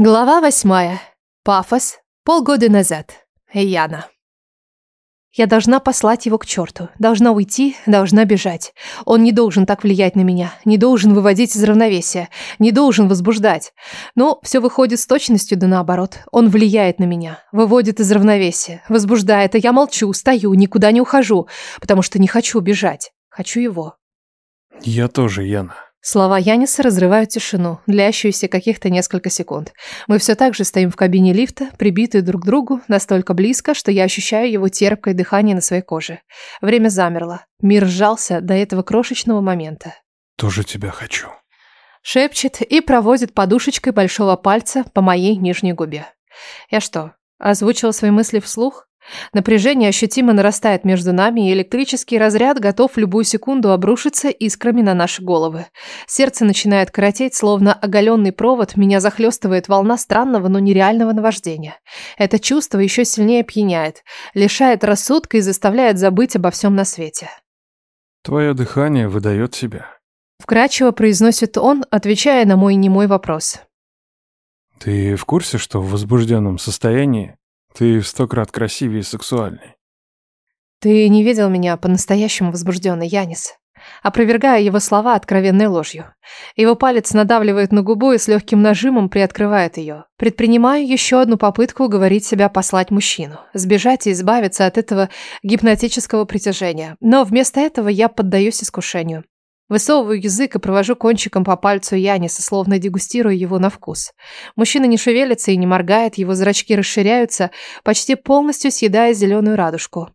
Глава восьмая. Пафос. Полгода назад. Яна. Я должна послать его к черту. Должна уйти, должна бежать. Он не должен так влиять на меня, не должен выводить из равновесия, не должен возбуждать. Но все выходит с точностью да наоборот. Он влияет на меня, выводит из равновесия, возбуждает, а я молчу, стою, никуда не ухожу, потому что не хочу бежать. Хочу его. Я тоже, Яна. Слова Яниса разрывают тишину, длящуюся каких-то несколько секунд. Мы все так же стоим в кабине лифта, прибитые друг к другу, настолько близко, что я ощущаю его терпкое дыхание на своей коже. Время замерло. Мир сжался до этого крошечного момента. Тоже тебя хочу. Шепчет и проводит подушечкой большого пальца по моей нижней губе. Я что, озвучила свои мысли вслух? Напряжение ощутимо нарастает между нами, и электрический разряд готов в любую секунду обрушиться искрами на наши головы. Сердце начинает коротеть, словно оголенный провод, меня захлестывает волна странного, но нереального наваждения. Это чувство еще сильнее пьяняет, лишает рассудка и заставляет забыть обо всем на свете. Твое дыхание выдает себя. Вкрадчиво произносит он, отвечая на мой немой вопрос. Ты в курсе, что в возбужденном состоянии ты в сто крат красивее и сексуальней. Ты не видел меня по-настоящему возбужденной, Янис. Опровергая его слова откровенной ложью. Его палец надавливает на губу и с легким нажимом приоткрывает ее. Предпринимаю еще одну попытку уговорить себя послать мужчину. Сбежать и избавиться от этого гипнотического притяжения. Но вместо этого я поддаюсь искушению. Высовываю язык и провожу кончиком по пальцу Яниса, словно дегустирую его на вкус. Мужчина не шевелится и не моргает, его зрачки расширяются, почти полностью съедая зеленую радужку.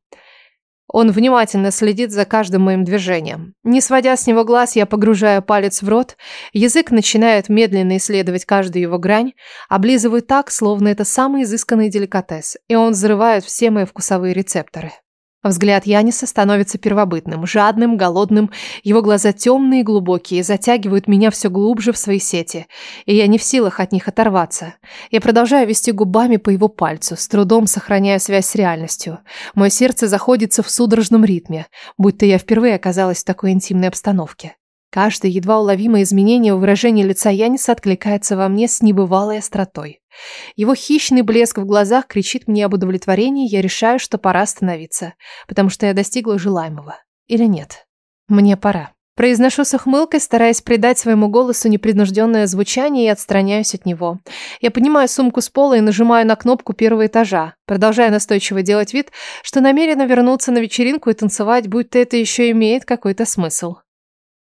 Он внимательно следит за каждым моим движением. Не сводя с него глаз, я погружаю палец в рот, язык начинает медленно исследовать каждую его грань, облизываю так, словно это самый изысканный деликатес, и он взрывает все мои вкусовые рецепторы. Взгляд Яниса становится первобытным, жадным, голодным. Его глаза темные и глубокие, затягивают меня все глубже в свои сети. И я не в силах от них оторваться. Я продолжаю вести губами по его пальцу, с трудом сохраняя связь с реальностью. Мое сердце заходится в судорожном ритме, будто я впервые оказалась в такой интимной обстановке. Каждое едва уловимое изменение в выражении лица Яниса откликается во мне с небывалой остротой. Его хищный блеск в глазах кричит мне об удовлетворении, я решаю, что пора остановиться, потому что я достигла желаемого. Или нет? Мне пора. Произношу с ухмылкой, стараясь придать своему голосу непринужденное звучание и отстраняюсь от него. Я поднимаю сумку с пола и нажимаю на кнопку первого этажа, продолжая настойчиво делать вид, что намерена вернуться на вечеринку и танцевать, будто это еще имеет какой-то смысл.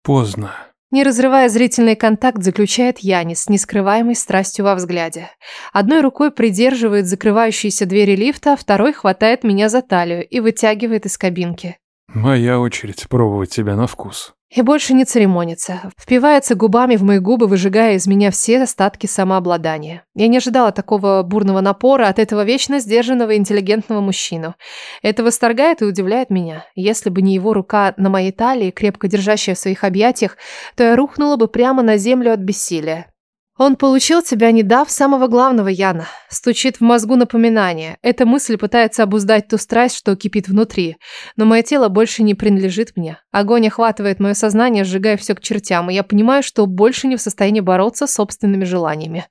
Поздно. Не разрывая зрительный контакт, заключает Янис с нескрываемой страстью во взгляде. Одной рукой придерживает закрывающиеся двери лифта, а второй хватает меня за талию и вытягивает из кабинки. Моя очередь пробовать тебя на вкус. И больше не церемонится. Впивается губами в мои губы, выжигая из меня все остатки самообладания. Я не ожидала такого бурного напора от этого вечно сдержанного интеллигентного мужчину. Это восторгает и удивляет меня. Если бы не его рука на моей талии, крепко держащая в своих объятиях, то я рухнула бы прямо на землю от бессилия. Он получил тебя, не дав самого главного, Яна. Стучит в мозгу напоминание. Эта мысль пытается обуздать ту страсть, что кипит внутри. Но мое тело больше не принадлежит мне. Огонь охватывает мое сознание, сжигая все к чертям, и я понимаю, что больше не в состоянии бороться с собственными желаниями.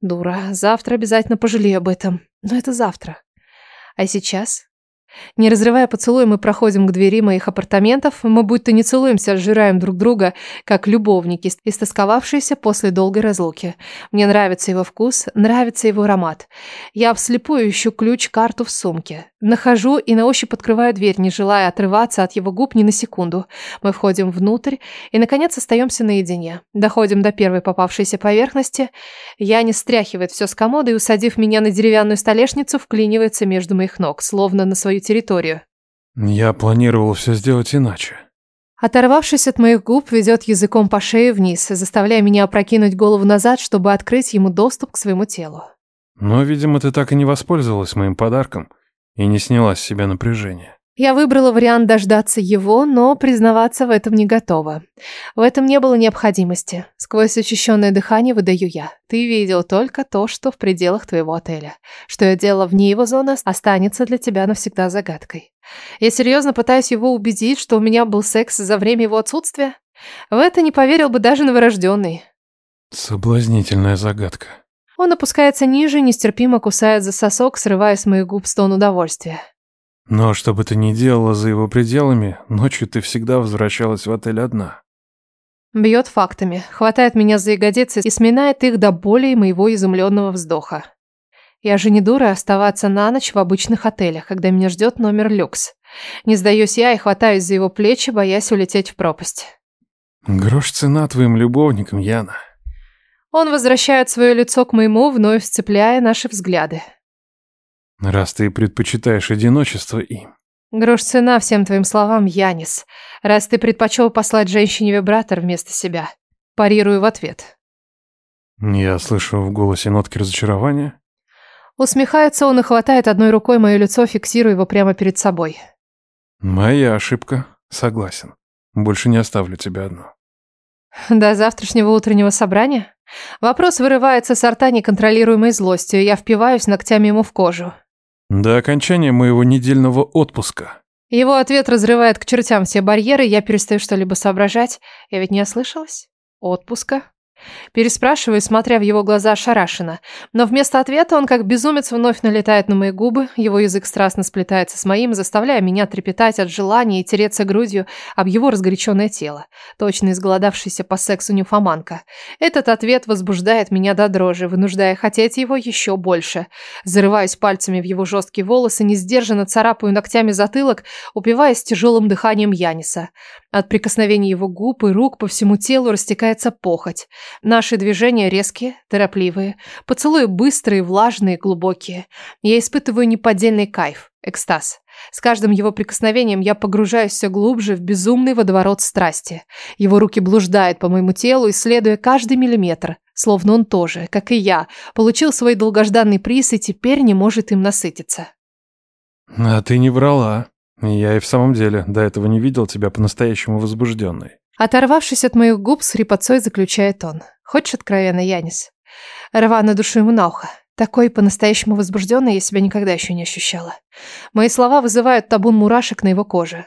Дура. Завтра обязательно пожалею об этом. Но это завтра. А сейчас не разрывая поцелуй, мы проходим к двери моих апартаментов. Мы будто не целуемся, а сжираем друг друга, как любовники, истосковавшиеся после долгой разлуки. Мне нравится его вкус, нравится его аромат. Я вслепую ищу ключ-карту в сумке. Нахожу и на ощупь открываю дверь, не желая отрываться от его губ ни на секунду. Мы входим внутрь и, наконец, остаемся наедине. Доходим до первой попавшейся поверхности. Я не стряхивает все с комода и, усадив меня на деревянную столешницу, вклинивается между моих ног, словно на свою территорию. Я планировал все сделать иначе. Оторвавшись от моих губ, ведет языком по шее вниз, заставляя меня опрокинуть голову назад, чтобы открыть ему доступ к своему телу. Но, видимо, ты так и не воспользовалась моим подарком и не сняла с себя напряжение. Я выбрала вариант дождаться его, но признаваться в этом не готова. В этом не было необходимости. Сквозь очищенное дыхание выдаю я. Ты видел только то, что в пределах твоего отеля. Что я делала вне его зоны, останется для тебя навсегда загадкой. Я серьезно пытаюсь его убедить, что у меня был секс за время его отсутствия? В это не поверил бы даже новорожденный. Соблазнительная загадка. Он опускается ниже, нестерпимо кусает за сосок, срывая с моих губ стон удовольствия. Но что бы ты ни делала за его пределами, ночью ты всегда возвращалась в отель одна. Бьет фактами, хватает меня за ягодицы и сминает их до боли моего изумленного вздоха. Я же не дура оставаться на ночь в обычных отелях, когда меня ждет номер люкс. Не сдаюсь я и хватаюсь за его плечи, боясь улететь в пропасть. Грош цена твоим любовникам, Яна. Он возвращает свое лицо к моему, вновь сцепляя наши взгляды. Раз ты предпочитаешь одиночество им. Грош цена всем твоим словам, Янис. Раз ты предпочел послать женщине вибратор вместо себя. Парирую в ответ. Я слышу в голосе нотки разочарования. Усмехается он и хватает одной рукой мое лицо, фиксируя его прямо перед собой. Моя ошибка. Согласен. Больше не оставлю тебя одну. До завтрашнего утреннего собрания? Вопрос вырывается с рта неконтролируемой злостью, и я впиваюсь ногтями ему в кожу. До окончания моего недельного отпуска. Его ответ разрывает к чертям все барьеры, я перестаю что-либо соображать. Я ведь не ослышалась? Отпуска? Переспрашиваю, смотря в его глаза ошарашенно. Но вместо ответа он как безумец вновь налетает на мои губы, его язык страстно сплетается с моим, заставляя меня трепетать от желания и тереться грудью об его разгоряченное тело. Точно изголодавшийся по сексу нимфоманка. Этот ответ возбуждает меня до дрожи, вынуждая хотеть его еще больше. Зарываюсь пальцами в его жесткие волосы, несдержанно царапаю ногтями затылок, упиваясь тяжелым дыханием Яниса. От прикосновений его губ и рук по всему телу растекается похоть. Наши движения резкие, торопливые, поцелуи быстрые, влажные, глубокие. Я испытываю неподдельный кайф, экстаз. С каждым его прикосновением я погружаюсь все глубже в безумный водоворот страсти. Его руки блуждают по моему телу, исследуя каждый миллиметр, словно он тоже, как и я, получил свой долгожданный приз и теперь не может им насытиться. А ты не врала. Я и в самом деле до этого не видел тебя по-настоящему возбужденной. Оторвавшись от моих губ, с хрипотцой заключает он. Хочешь откровенно, Янис? Рвано душу ему на ухо. Такой по-настоящему возбужденной я себя никогда еще не ощущала. Мои слова вызывают табун мурашек на его коже.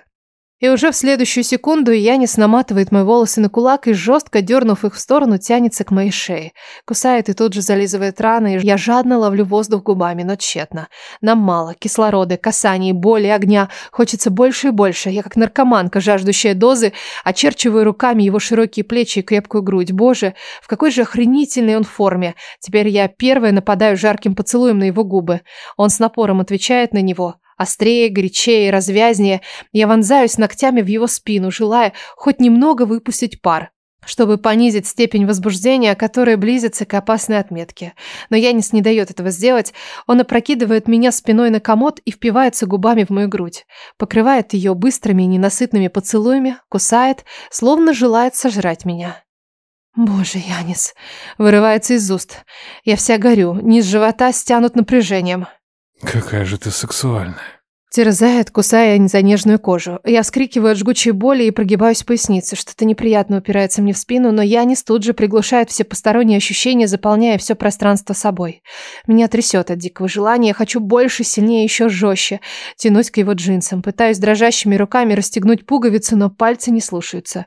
И уже в следующую секунду Янис наматывает мои волосы на кулак и, жестко дернув их в сторону, тянется к моей шее. Кусает и тут же зализывает раны, и я жадно ловлю воздух губами, но тщетно. Нам мало. Кислорода, касаний, боли, огня. Хочется больше и больше. Я как наркоманка, жаждущая дозы, очерчиваю руками его широкие плечи и крепкую грудь. Боже, в какой же охренительной он форме. Теперь я первая нападаю жарким поцелуем на его губы. Он с напором отвечает на него. Острее, горячее, развязнее, я вонзаюсь ногтями в его спину, желая хоть немного выпустить пар, чтобы понизить степень возбуждения, которая близится к опасной отметке. Но Янис не дает этого сделать. Он опрокидывает меня спиной на комод и впивается губами в мою грудь. Покрывает ее быстрыми и ненасытными поцелуями, кусает, словно желает сожрать меня. Боже, Янис, вырывается из уст. Я вся горю, низ живота стянут напряжением. Какая же ты сексуальная. Терзает, кусая за нежную кожу. Я вскрикиваю от жгучей боли и прогибаюсь в пояснице. Что-то неприятно упирается мне в спину, но Янис тут же приглушает все посторонние ощущения, заполняя все пространство собой. Меня трясет от дикого желания. Хочу больше, сильнее, еще жестче. Тянусь к его джинсам. Пытаюсь дрожащими руками расстегнуть пуговицу, но пальцы не слушаются.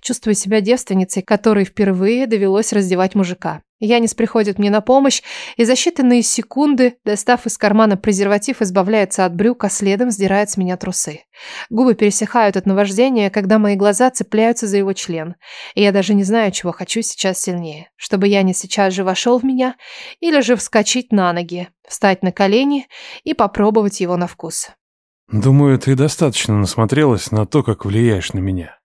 Чувствую себя девственницей, которой впервые довелось раздевать мужика. Янис приходит мне на помощь и за считанные секунды, достав из кармана презерватив, избавляется от брюк, а следом сдирает с меня трусы. Губы пересыхают от наваждения, когда мои глаза цепляются за его член. И я даже не знаю, чего хочу сейчас сильнее. Чтобы Янис сейчас же вошел в меня, или же вскочить на ноги, встать на колени и попробовать его на вкус. Думаю, ты достаточно насмотрелась на то, как влияешь на меня.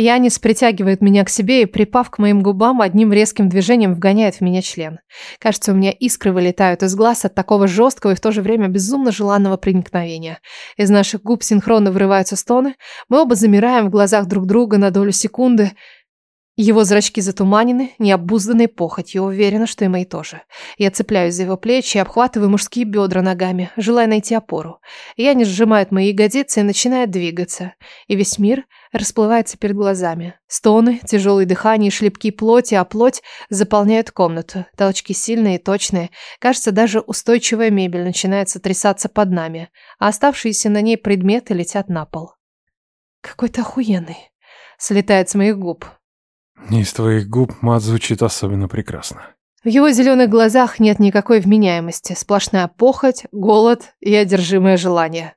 Янис притягивает меня к себе и, припав к моим губам, одним резким движением вгоняет в меня член. Кажется, у меня искры вылетают из глаз от такого жесткого и в то же время безумно желанного проникновения. Из наших губ синхронно вырываются стоны. Мы оба замираем в глазах друг друга на долю секунды. Его зрачки затуманены, необузданной похотью, уверена, что и мои тоже. Я цепляюсь за его плечи и обхватываю мужские бедра ногами, желая найти опору. Я не сжимает мои ягодицы и начинает двигаться. И весь мир расплывается перед глазами. Стоны, тяжелые дыхания шлепки плоти, а плоть заполняют комнату. Толчки сильные и точные. Кажется, даже устойчивая мебель начинает сотрясаться под нами, а оставшиеся на ней предметы летят на пол. Какой-то охуенный. Слетает с моих губ. Из твоих губ мат звучит особенно прекрасно. В его зеленых глазах нет никакой вменяемости, сплошная похоть, голод и одержимое желание.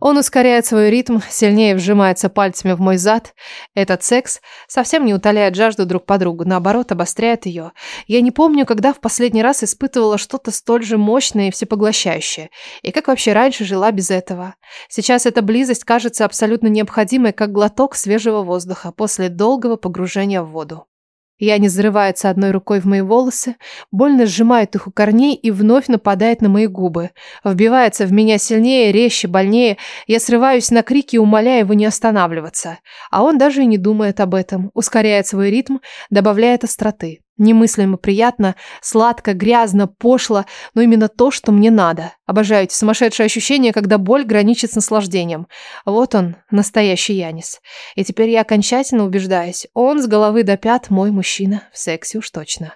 Он ускоряет свой ритм, сильнее вжимается пальцами в мой зад. Этот секс совсем не утоляет жажду друг по другу, наоборот, обостряет ее. Я не помню, когда в последний раз испытывала что-то столь же мощное и всепоглощающее. И как вообще раньше жила без этого. Сейчас эта близость кажется абсолютно необходимой, как глоток свежего воздуха после долгого погружения в воду. Я не зарывается одной рукой в мои волосы, больно сжимает их у корней и вновь нападает на мои губы. Вбивается в меня сильнее, резче, больнее. Я срываюсь на крики и умоляю его не останавливаться. А он даже и не думает об этом. Ускоряет свой ритм, добавляет остроты. Немыслимо приятно, сладко, грязно, пошло, но именно то, что мне надо. Обожаю эти сумасшедшие ощущения, когда боль граничит с наслаждением. Вот он, настоящий Янис. И теперь я окончательно убеждаюсь, он с головы до пят мой мужчина, в сексе уж точно.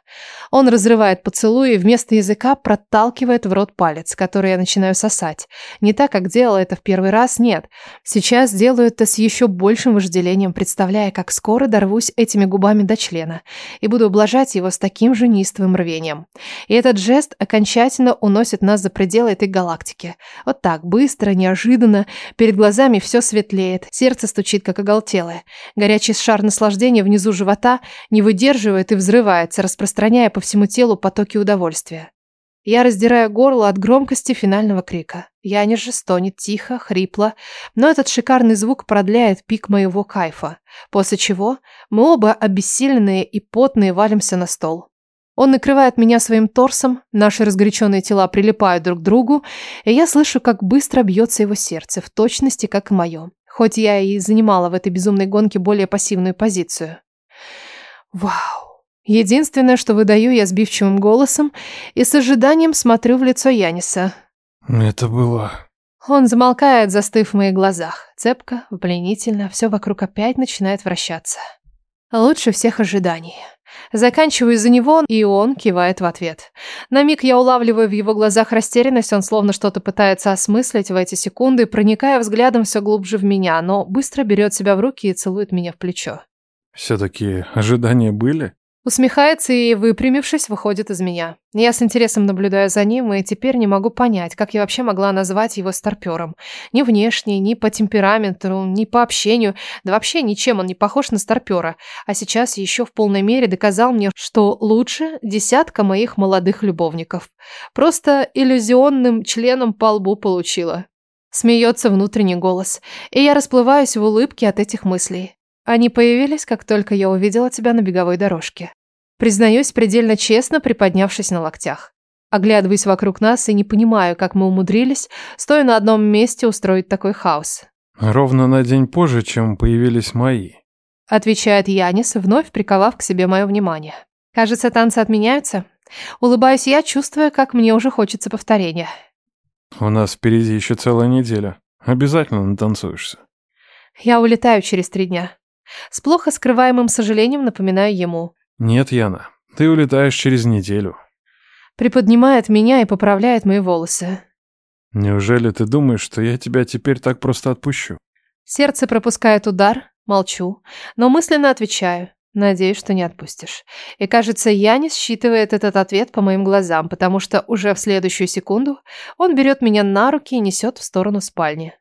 Он разрывает поцелуй и вместо языка проталкивает в рот палец, который я начинаю сосать. Не так, как делала это в первый раз, нет. Сейчас делаю это с еще большим вожделением, представляя, как скоро дорвусь этими губами до члена и буду ублажать его с таким же неистовым рвением. И этот жест окончательно уносит нас за пределы этой галактики. Вот так, быстро, неожиданно, перед глазами все светлеет, сердце стучит, как оголтелое. Горячий шар наслаждения внизу живота не выдерживает и взрывается, распространяя по всему телу потоки удовольствия. Я раздираю горло от громкости финального крика. Янис же стонет тихо, хрипло, но этот шикарный звук продляет пик моего кайфа, после чего мы оба обессиленные и потные валимся на стол. Он накрывает меня своим торсом, наши разгоряченные тела прилипают друг к другу, и я слышу, как быстро бьется его сердце, в точности, как и мое. Хоть я и занимала в этой безумной гонке более пассивную позицию. Вау. Единственное, что выдаю я сбивчивым голосом и с ожиданием смотрю в лицо Яниса. Это было... Он замолкает, застыв в моих глазах. Цепко, пленительно, все вокруг опять начинает вращаться. Лучше всех ожиданий. Заканчиваю за него, и он кивает в ответ. На миг я улавливаю в его глазах растерянность, он словно что-то пытается осмыслить в эти секунды, проникая взглядом все глубже в меня, но быстро берет себя в руки и целует меня в плечо. Все-таки ожидания были? Усмехается и, выпрямившись, выходит из меня. Я с интересом наблюдаю за ним, и теперь не могу понять, как я вообще могла назвать его старпером. Ни внешне, ни по темпераменту, ни по общению, да вообще ничем он не похож на старпера. А сейчас еще в полной мере доказал мне, что лучше десятка моих молодых любовников. Просто иллюзионным членом по лбу получила. Смеется внутренний голос, и я расплываюсь в улыбке от этих мыслей. Они появились, как только я увидела тебя на беговой дорожке. Признаюсь предельно честно, приподнявшись на локтях. Оглядываясь вокруг нас и не понимаю, как мы умудрились, стоя на одном месте, устроить такой хаос. Ровно на день позже, чем появились мои. Отвечает Янис, вновь приковав к себе мое внимание. Кажется, танцы отменяются. Улыбаюсь я, чувствуя, как мне уже хочется повторения. У нас впереди еще целая неделя. Обязательно натанцуешься. Я улетаю через три дня. С плохо скрываемым сожалением напоминаю ему. Нет, Яна, ты улетаешь через неделю. Приподнимает меня и поправляет мои волосы. Неужели ты думаешь, что я тебя теперь так просто отпущу? Сердце пропускает удар, молчу, но мысленно отвечаю. Надеюсь, что не отпустишь. И кажется, я не считывает этот ответ по моим глазам, потому что уже в следующую секунду он берет меня на руки и несет в сторону спальни.